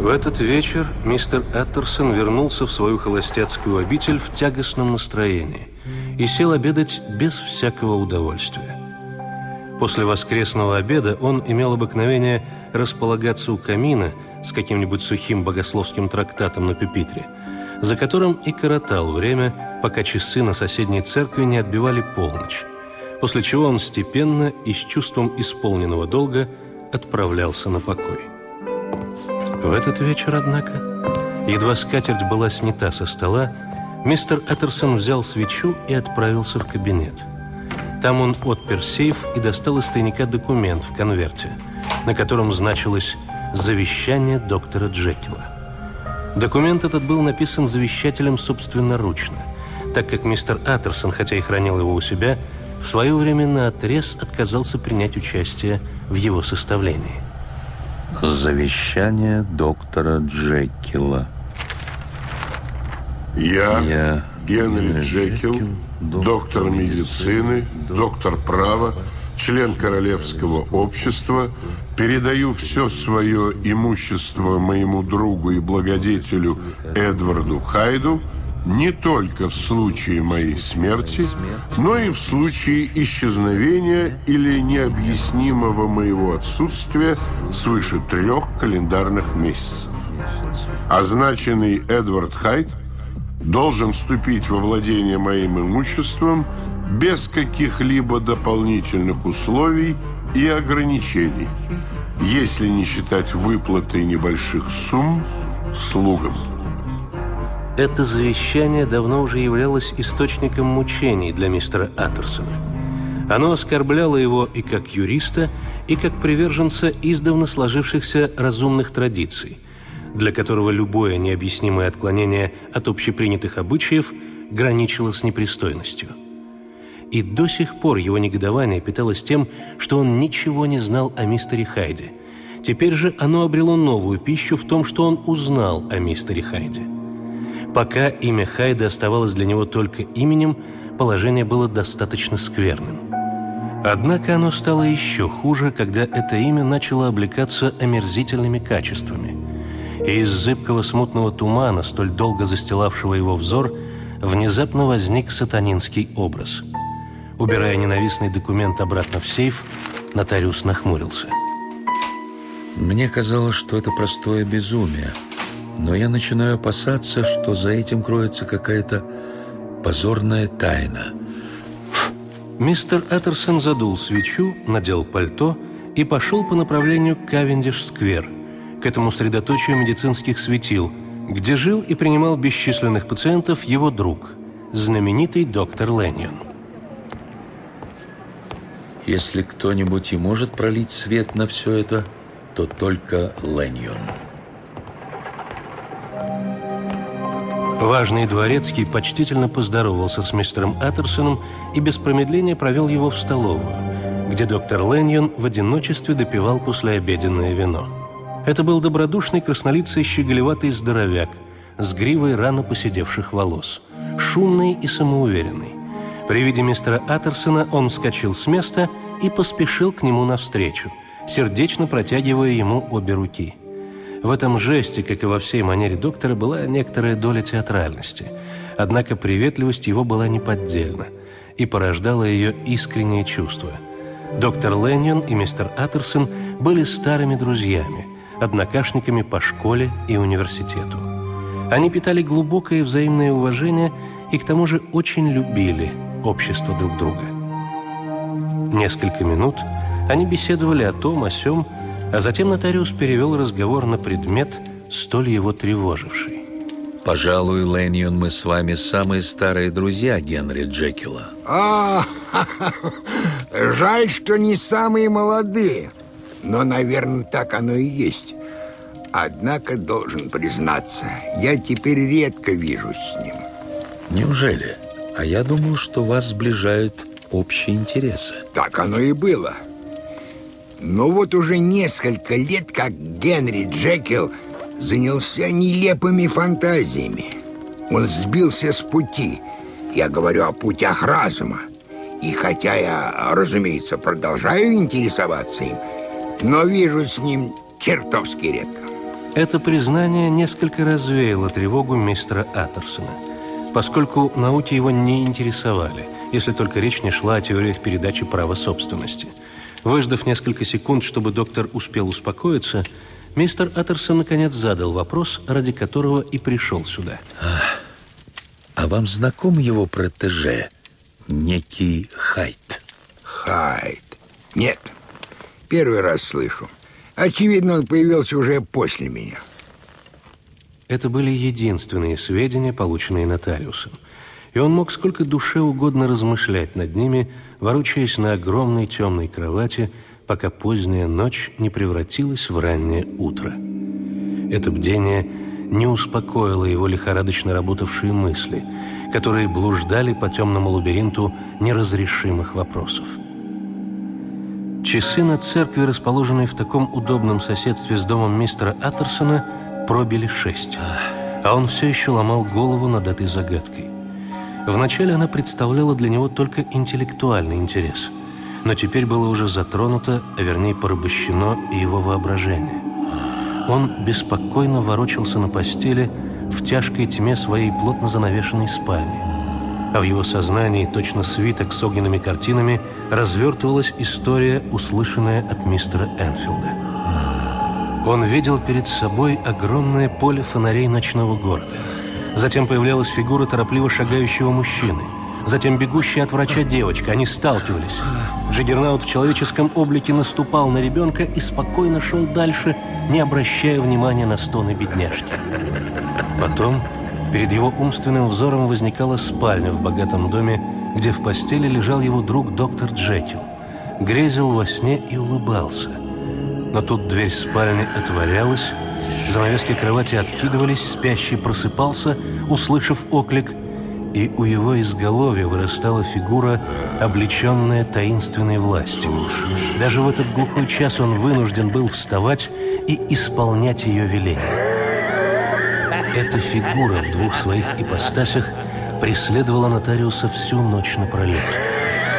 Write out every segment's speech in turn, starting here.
В этот вечер мистер Эттерсон вернулся в свою холостяцкую обитель в тягостном настроении и сел обедать без всякого удовольствия. После воскресного обеда он имел обыкновение располагаться у камина с каким-нибудь сухим богословским трактатом на пюпитре, за которым и коротал время, пока часы на соседней церкви не отбивали полночь, после чего он степенно и с чувством исполненного долга отправлялся на покой. В этот вечер, однако, едва скатерть была снята со стола, мистер Эттерсон взял свечу и отправился в кабинет. Там он отпер сейф и достал из тайника документ в конверте, на котором значилось «Завещание доктора Джекила». Документ этот был написан завещателем собственноручно, так как мистер Аттерсон, хотя и хранил его у себя, в свое время на отрез отказался принять участие в его составлении. Завещание доктора Джекила. Я, Я Генри Джекил, Джекил доктор медицины, доктор права, член Королевского общества, передаю все свое имущество моему другу и благодетелю Эдварду Хайду – не только в случае моей смерти, но и в случае исчезновения или необъяснимого моего отсутствия свыше трех календарных месяцев. Означенный Эдвард Хайт должен вступить во владение моим имуществом без каких-либо дополнительных условий и ограничений, если не считать выплаты небольших сумм слугам. Это завещание давно уже являлось источником мучений для мистера Аттерсона. Оно оскорбляло его и как юриста, и как приверженца издавна сложившихся разумных традиций, для которого любое необъяснимое отклонение от общепринятых обычаев граничило с непристойностью. И до сих пор его негодование питалось тем, что он ничего не знал о мистере Хайде. Теперь же оно обрело новую пищу в том, что он узнал о мистере Хайде – Пока имя Хайда оставалось для него только именем, положение было достаточно скверным. Однако оно стало еще хуже, когда это имя начало облекаться омерзительными качествами. И из зыбкого смутного тумана, столь долго застилавшего его взор, внезапно возник сатанинский образ. Убирая ненавистный документ обратно в сейф, нотариус нахмурился. Мне казалось, что это простое безумие – но я начинаю опасаться, что за этим кроется какая-то позорная тайна. Мистер Эттерсон задул свечу, надел пальто и пошел по направлению к Кавендиш-сквер, к этому средоточию медицинских светил, где жил и принимал бесчисленных пациентов его друг, знаменитый доктор Лэньон. Если кто-нибудь и может пролить свет на все это, то только Лэньон. Важный дворецкий почтительно поздоровался с мистером Аттерсоном и без промедления провел его в столовую, где доктор Лэньон в одиночестве допивал послеобеденное вино. Это был добродушный краснолицый щеголеватый здоровяк с гривой рано поседевших волос, шумный и самоуверенный. При виде мистера Аттерсона он вскочил с места и поспешил к нему навстречу, сердечно протягивая ему обе руки – в этом жесте, как и во всей манере доктора, была некоторая доля театральности. Однако приветливость его была неподдельна и порождала ее искреннее чувство. Доктор Лэньон и мистер Аттерсон были старыми друзьями, однокашниками по школе и университету. Они питали глубокое взаимное уважение и к тому же очень любили общество друг друга. Несколько минут они беседовали о том, о сём, а затем нотариус перевел разговор на предмет, столь его тревоживший. Пожалуй, Лэньон, мы с вами самые старые друзья Генри Джекила. А, жаль, что не самые молодые. Но, наверное, так оно и есть. Однако, должен признаться, я теперь редко вижусь с ним. Неужели? А я думал, что вас сближают общие интересы. Так оно и было. Но вот уже несколько лет, как Генри Джекил занялся нелепыми фантазиями. Он сбился с пути. Я говорю о путях разума. И хотя я, разумеется, продолжаю интересоваться им, но вижу с ним чертовски редко. Это признание несколько развеяло тревогу мистера Аттерсона, поскольку науки его не интересовали, если только речь не шла о теориях передачи права собственности. Выждав несколько секунд, чтобы доктор успел успокоиться, мистер Аттерсон наконец задал вопрос, ради которого и пришел сюда. А, а вам знаком его протеже, некий Хайт? Хайт? Нет, первый раз слышу. Очевидно, он появился уже после меня. Это были единственные сведения, полученные нотариусом. И он мог сколько душе угодно размышлять над ними, ворочаясь на огромной темной кровати, пока поздняя ночь не превратилась в раннее утро. Это бдение не успокоило его лихорадочно работавшие мысли, которые блуждали по темному лабиринту неразрешимых вопросов. Часы на церкви, расположенные в таком удобном соседстве с домом мистера Аттерсона, пробили шесть, а он все еще ломал голову над этой загадкой. Вначале она представляла для него только интеллектуальный интерес, но теперь было уже затронуто, а вернее порабощено и его воображение. Он беспокойно ворочался на постели в тяжкой тьме своей плотно занавешенной спальни. А в его сознании, точно свиток с огненными картинами, развертывалась история, услышанная от мистера Энфилда. Он видел перед собой огромное поле фонарей ночного города – Затем появлялась фигура торопливо шагающего мужчины. Затем бегущая от врача девочка. Они сталкивались. Джиггернаут в человеческом облике наступал на ребенка и спокойно шел дальше, не обращая внимания на стоны бедняжки. Потом перед его умственным взором возникала спальня в богатом доме, где в постели лежал его друг доктор Джекил. Грезил во сне и улыбался. Но тут дверь спальни отворялась, Занавески кровати откидывались, спящий просыпался, услышав оклик, и у его изголовья вырастала фигура, облеченная таинственной властью. Даже в этот глухой час он вынужден был вставать и исполнять ее веление. Эта фигура в двух своих ипостасях преследовала нотариуса всю ночь напролет.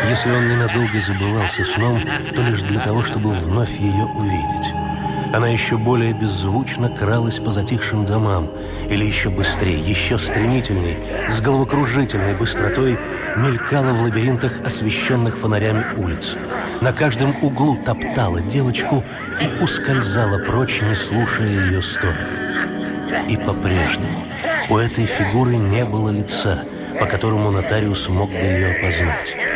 Если он ненадолго забывался сном, то лишь для того, чтобы вновь ее увидеть. Она еще более беззвучно кралась по затихшим домам, или еще быстрее, еще стремительней, с головокружительной быстротой мелькала в лабиринтах освещенных фонарями улиц. На каждом углу топтала девочку и ускользала прочь, не слушая ее стонов. И по-прежнему у этой фигуры не было лица, по которому нотариус мог бы ее опознать.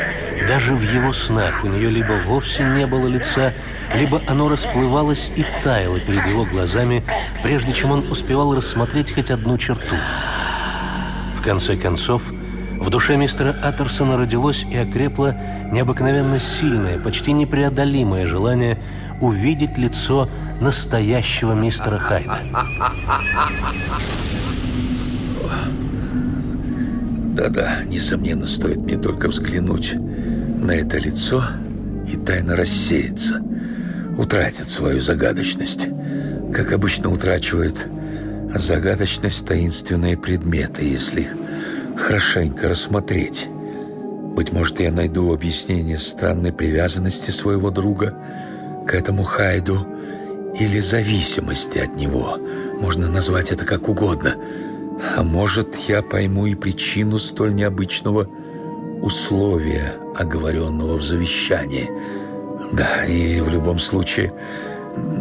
Даже в его снах у нее либо вовсе не было лица, либо оно расплывалось и таяло перед его глазами, прежде чем он успевал рассмотреть хоть одну черту. В конце концов, в душе мистера Аттерсона родилось и окрепло необыкновенно сильное, почти непреодолимое желание увидеть лицо настоящего мистера Хайда. Да-да, несомненно, стоит мне только взглянуть на это лицо и тайно рассеяться, утратит свою загадочность, как обычно утрачивает загадочность таинственные предметы, если их хорошенько рассмотреть. Быть может, я найду объяснение странной привязанности своего друга к этому Хайду или зависимости от него. Можно назвать это как угодно. А может, я пойму и причину столь необычного условия, оговоренного в завещании. Да, и в любом случае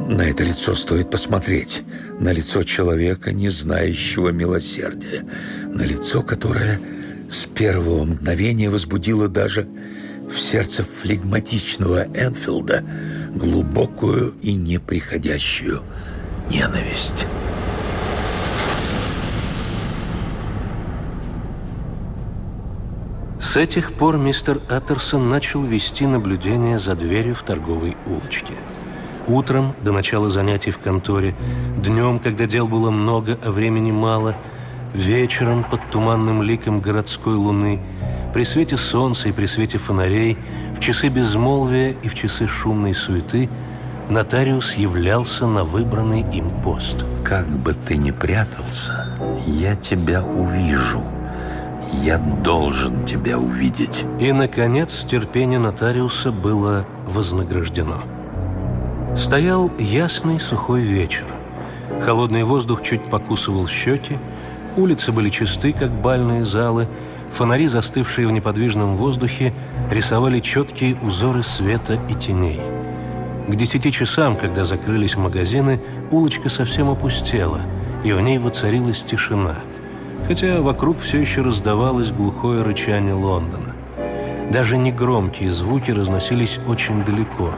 на это лицо стоит посмотреть. На лицо человека, не знающего милосердия. На лицо, которое с первого мгновения возбудило даже в сердце флегматичного Энфилда глубокую и неприходящую ненависть. С этих пор мистер Аттерсон начал вести наблюдение за дверью в торговой улочке. Утром, до начала занятий в конторе, днем, когда дел было много, а времени мало, вечером под туманным ликом городской луны, при свете солнца и при свете фонарей, в часы безмолвия и в часы шумной суеты, нотариус являлся на выбранный им пост. «Как бы ты ни прятался, я тебя увижу», я должен тебя увидеть. И, наконец, терпение нотариуса было вознаграждено. Стоял ясный сухой вечер. Холодный воздух чуть покусывал щеки, улицы были чисты, как бальные залы, фонари, застывшие в неподвижном воздухе, рисовали четкие узоры света и теней. К десяти часам, когда закрылись магазины, улочка совсем опустела, и в ней воцарилась тишина, хотя вокруг все еще раздавалось глухое рычание Лондона. Даже негромкие звуки разносились очень далеко.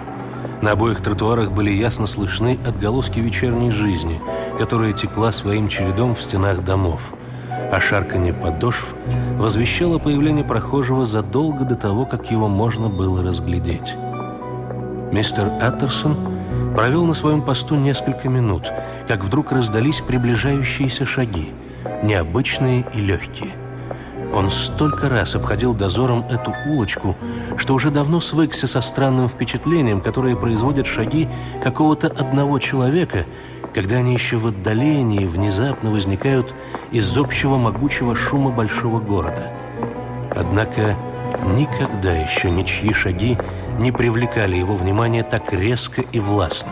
На обоих тротуарах были ясно слышны отголоски вечерней жизни, которая текла своим чередом в стенах домов – а шарканье подошв возвещало появление прохожего задолго до того, как его можно было разглядеть. Мистер Аттерсон провел на своем посту несколько минут, как вдруг раздались приближающиеся шаги, необычные и легкие. Он столько раз обходил дозором эту улочку, что уже давно свыкся со странным впечатлением, которое производят шаги какого-то одного человека – когда они еще в отдалении внезапно возникают из общего могучего шума большого города. Однако никогда еще ничьи шаги не привлекали его внимание так резко и властно.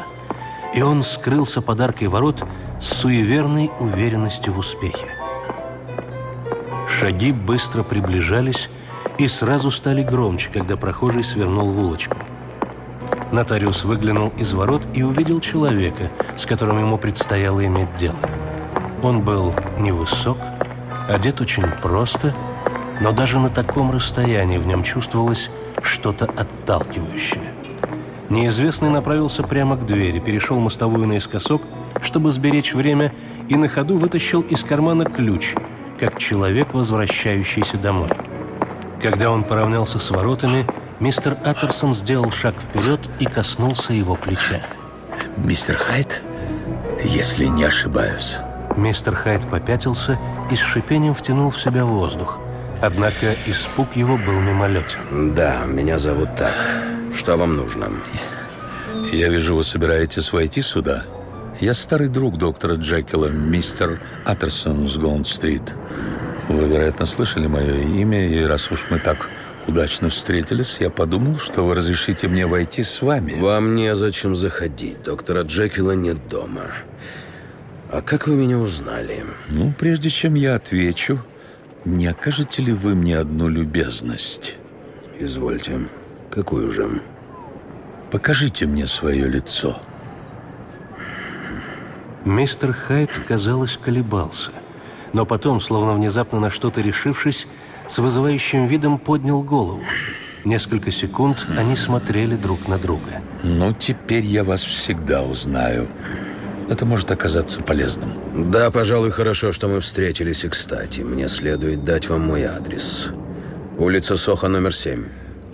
И он скрылся под аркой ворот с суеверной уверенностью в успехе. Шаги быстро приближались и сразу стали громче, когда прохожий свернул в улочку. Нотариус выглянул из ворот и увидел человека, с которым ему предстояло иметь дело. Он был невысок, одет очень просто, но даже на таком расстоянии в нем чувствовалось что-то отталкивающее. Неизвестный направился прямо к двери, перешел мостовую наискосок, чтобы сберечь время, и на ходу вытащил из кармана ключ, как человек, возвращающийся домой. Когда он поравнялся с воротами, Мистер Аттерсон сделал шаг вперед и коснулся его плеча. Мистер Хайт, если не ошибаюсь. Мистер Хайт попятился и с шипением втянул в себя воздух. Однако испуг его был мимолетен. Да, меня зовут так. Что вам нужно? Я вижу, вы собираетесь войти сюда. Я старый друг доктора Джекила, мистер Аттерсон с Гоунд-стрит. Вы, вероятно, слышали мое имя, и раз уж мы так удачно встретились, я подумал, что вы разрешите мне войти с вами. Вам незачем заходить. Доктора Джекила нет дома. А как вы меня узнали? Ну, прежде чем я отвечу, не окажете ли вы мне одну любезность? Извольте. Какую же? Покажите мне свое лицо. Мистер Хайт, казалось, колебался. Но потом, словно внезапно на что-то решившись, с вызывающим видом поднял голову. Несколько секунд они смотрели друг на друга. «Ну, теперь я вас всегда узнаю. Это может оказаться полезным». «Да, пожалуй, хорошо, что мы встретились, и кстати, мне следует дать вам мой адрес. Улица Соха, номер семь».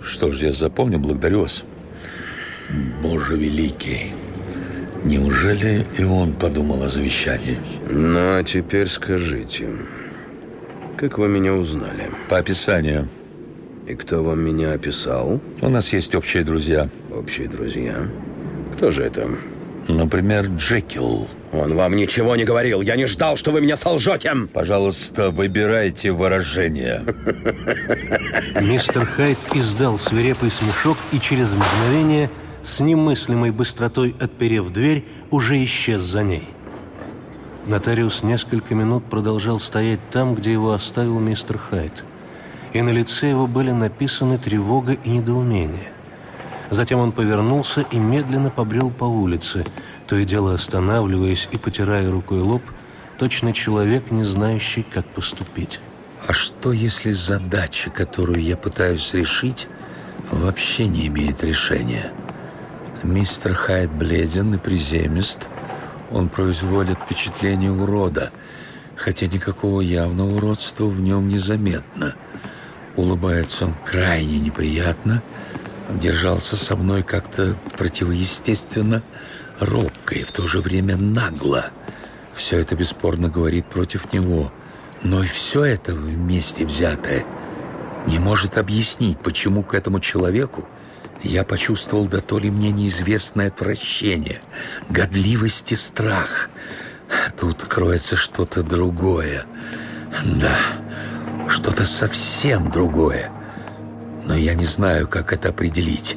«Что ж, я запомню, благодарю вас». «Боже великий, неужели и он подумал о завещании?» «Ну, а теперь скажите...» Как вы меня узнали? По описанию. И кто вам меня описал? У нас есть общие друзья. Общие друзья? Кто же это? Например, Джекил. Он вам ничего не говорил. Я не ждал, что вы меня солжете. Пожалуйста, выбирайте выражение. Мистер Хайт издал свирепый смешок и через мгновение с немыслимой быстротой отперев дверь, уже исчез за ней. Нотариус несколько минут продолжал стоять там, где его оставил мистер Хайт. И на лице его были написаны тревога и недоумение. Затем он повернулся и медленно побрел по улице, то и дело останавливаясь и потирая рукой лоб, точно человек, не знающий, как поступить. А что, если задача, которую я пытаюсь решить, вообще не имеет решения? Мистер Хайт бледен и приземист – он производит впечатление урода, хотя никакого явного уродства в нем не заметно. Улыбается он крайне неприятно, держался со мной как-то противоестественно, робко и в то же время нагло. Все это бесспорно говорит против него, но и все это вместе взятое не может объяснить, почему к этому человеку я почувствовал да то ли мне неизвестное отвращение, годливость и страх. Тут кроется что-то другое. Да, что-то совсем другое. Но я не знаю, как это определить.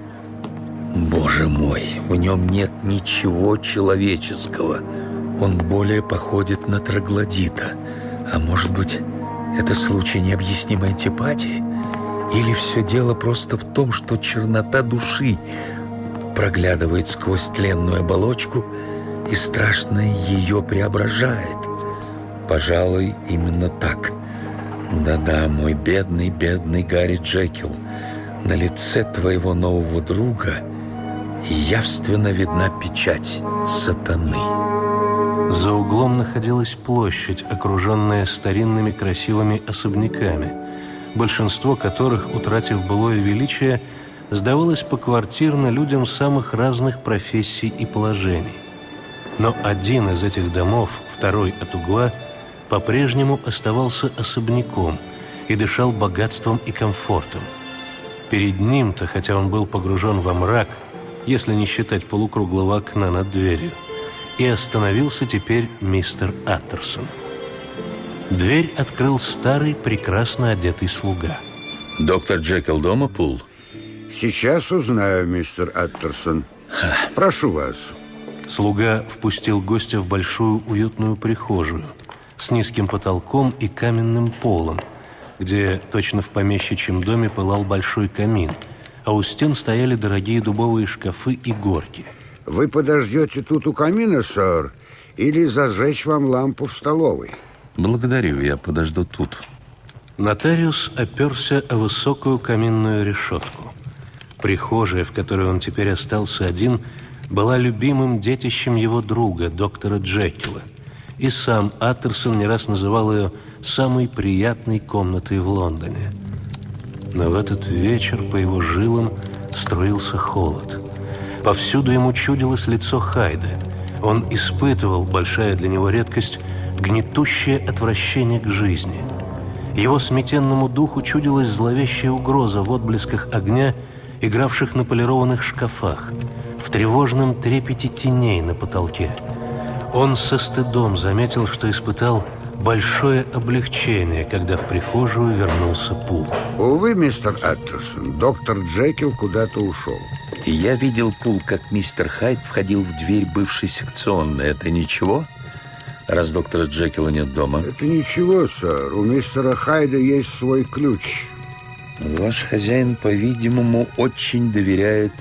Боже мой, в нем нет ничего человеческого. Он более походит на троглодита. А может быть, это случай необъяснимой антипатии? Или все дело просто в том, что чернота души проглядывает сквозь тленную оболочку и страшное ее преображает? Пожалуй, именно так. Да-да, мой бедный, бедный Гарри Джекил, на лице твоего нового друга явственно видна печать сатаны. За углом находилась площадь, окруженная старинными красивыми особняками, большинство которых, утратив былое величие, сдавалось поквартирно людям самых разных профессий и положений. Но один из этих домов, второй от угла, по-прежнему оставался особняком и дышал богатством и комфортом. Перед ним-то, хотя он был погружен во мрак, если не считать полукруглого окна над дверью, и остановился теперь мистер Аттерсон. Дверь открыл старый, прекрасно одетый слуга. Доктор Джекил дома, Пул? Сейчас узнаю, мистер Аттерсон. Прошу вас. Слуга впустил гостя в большую уютную прихожую с низким потолком и каменным полом, где точно в помещичьем доме пылал большой камин, а у стен стояли дорогие дубовые шкафы и горки. Вы подождете тут у камина, сэр, или зажечь вам лампу в столовой? Благодарю, я подожду тут. Нотариус оперся о высокую каминную решетку. Прихожая, в которой он теперь остался один, была любимым детищем его друга, доктора Джекила. И сам Аттерсон не раз называл ее самой приятной комнатой в Лондоне. Но в этот вечер по его жилам струился холод. Повсюду ему чудилось лицо Хайда. Он испытывал, большая для него редкость, гнетущее отвращение к жизни. Его сметенному духу чудилась зловещая угроза в отблесках огня, игравших на полированных шкафах, в тревожном трепете теней на потолке. Он со стыдом заметил, что испытал большое облегчение, когда в прихожую вернулся Пул. Увы, мистер Аттерсон, доктор Джекил куда-то ушел. И я видел, Пул, как мистер Хайд входил в дверь бывшей секционной. Это ничего? Раз доктора Джекила нет дома. Это ничего, сэр. У мистера Хайда есть свой ключ. Ваш хозяин, по-видимому, очень доверяет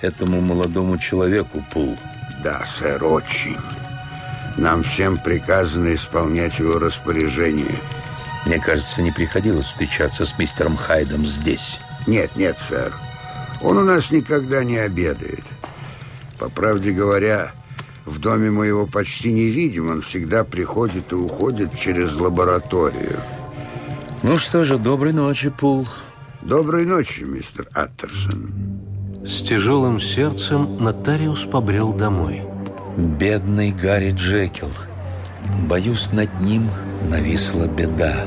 этому молодому человеку, Пул. Да, сэр, очень. Нам всем приказано исполнять его распоряжение. Мне кажется, не приходилось встречаться с мистером Хайдом здесь. Нет, нет, сэр. Он у нас никогда не обедает. По правде говоря, в доме мы его почти не видим. Он всегда приходит и уходит через лабораторию. Ну что же, доброй ночи, Пул. Доброй ночи, мистер Аттерсон. С тяжелым сердцем нотариус побрел домой. Бедный Гарри Джекил. Боюсь, над ним нависла беда.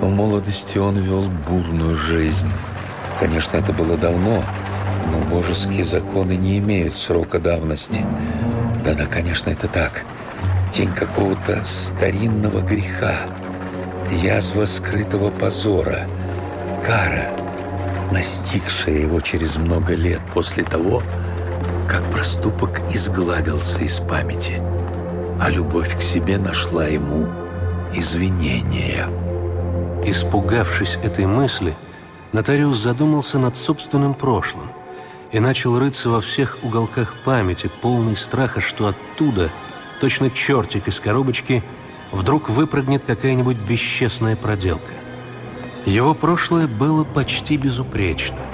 В молодости он вел бурную жизнь. Конечно, это было давно, но божеские законы не имеют срока давности. Да-да, конечно, это так. Тень какого-то старинного греха. Язва скрытого позора. Кара, настигшая его через много лет после того, как проступок изгладился из памяти, а любовь к себе нашла ему извинения. Испугавшись этой мысли, нотариус задумался над собственным прошлым и начал рыться во всех уголках памяти, полный страха, что оттуда, точно чертик из коробочки, вдруг выпрыгнет какая-нибудь бесчестная проделка. Его прошлое было почти безупречно.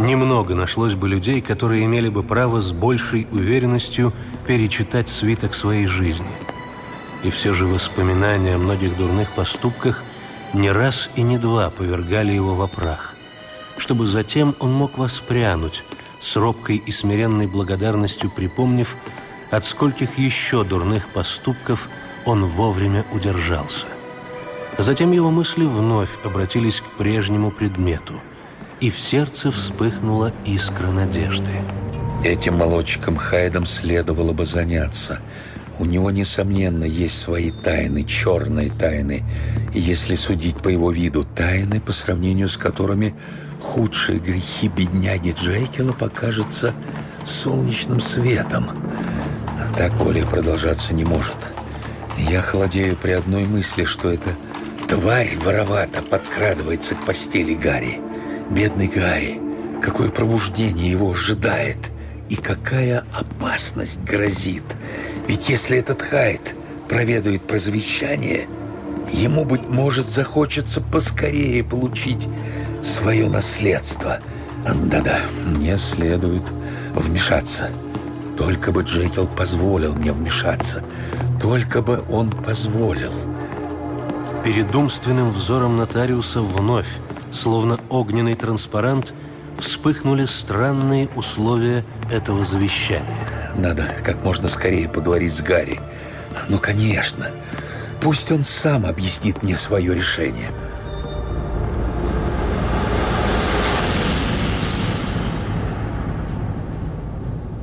Немного нашлось бы людей, которые имели бы право с большей уверенностью перечитать свиток своей жизни. И все же воспоминания о многих дурных поступках не раз и не два повергали его во прах, чтобы затем он мог воспрянуть, с робкой и смиренной благодарностью припомнив, от скольких еще дурных поступков он вовремя удержался. Затем его мысли вновь обратились к прежнему предмету, и в сердце вспыхнула искра надежды. Этим молодчиком Хайдом следовало бы заняться. У него, несомненно, есть свои тайны, черные тайны. И если судить по его виду, тайны, по сравнению с которыми худшие грехи бедняги Джейкела покажутся солнечным светом. Так более продолжаться не может. Я холодею при одной мысли, что эта тварь воровато подкрадывается к постели Гарри. Бедный Гарри, какое пробуждение его ожидает и какая опасность грозит. Ведь если этот Хайд проведает про завещание, ему, быть может, захочется поскорее получить свое наследство. Да-да, мне следует вмешаться. Только бы Джекил позволил мне вмешаться. Только бы он позволил. Перед умственным взором нотариуса вновь, словно огненный транспарант, вспыхнули странные условия этого завещания. Надо как можно скорее поговорить с Гарри. Ну, конечно. Пусть он сам объяснит мне свое решение.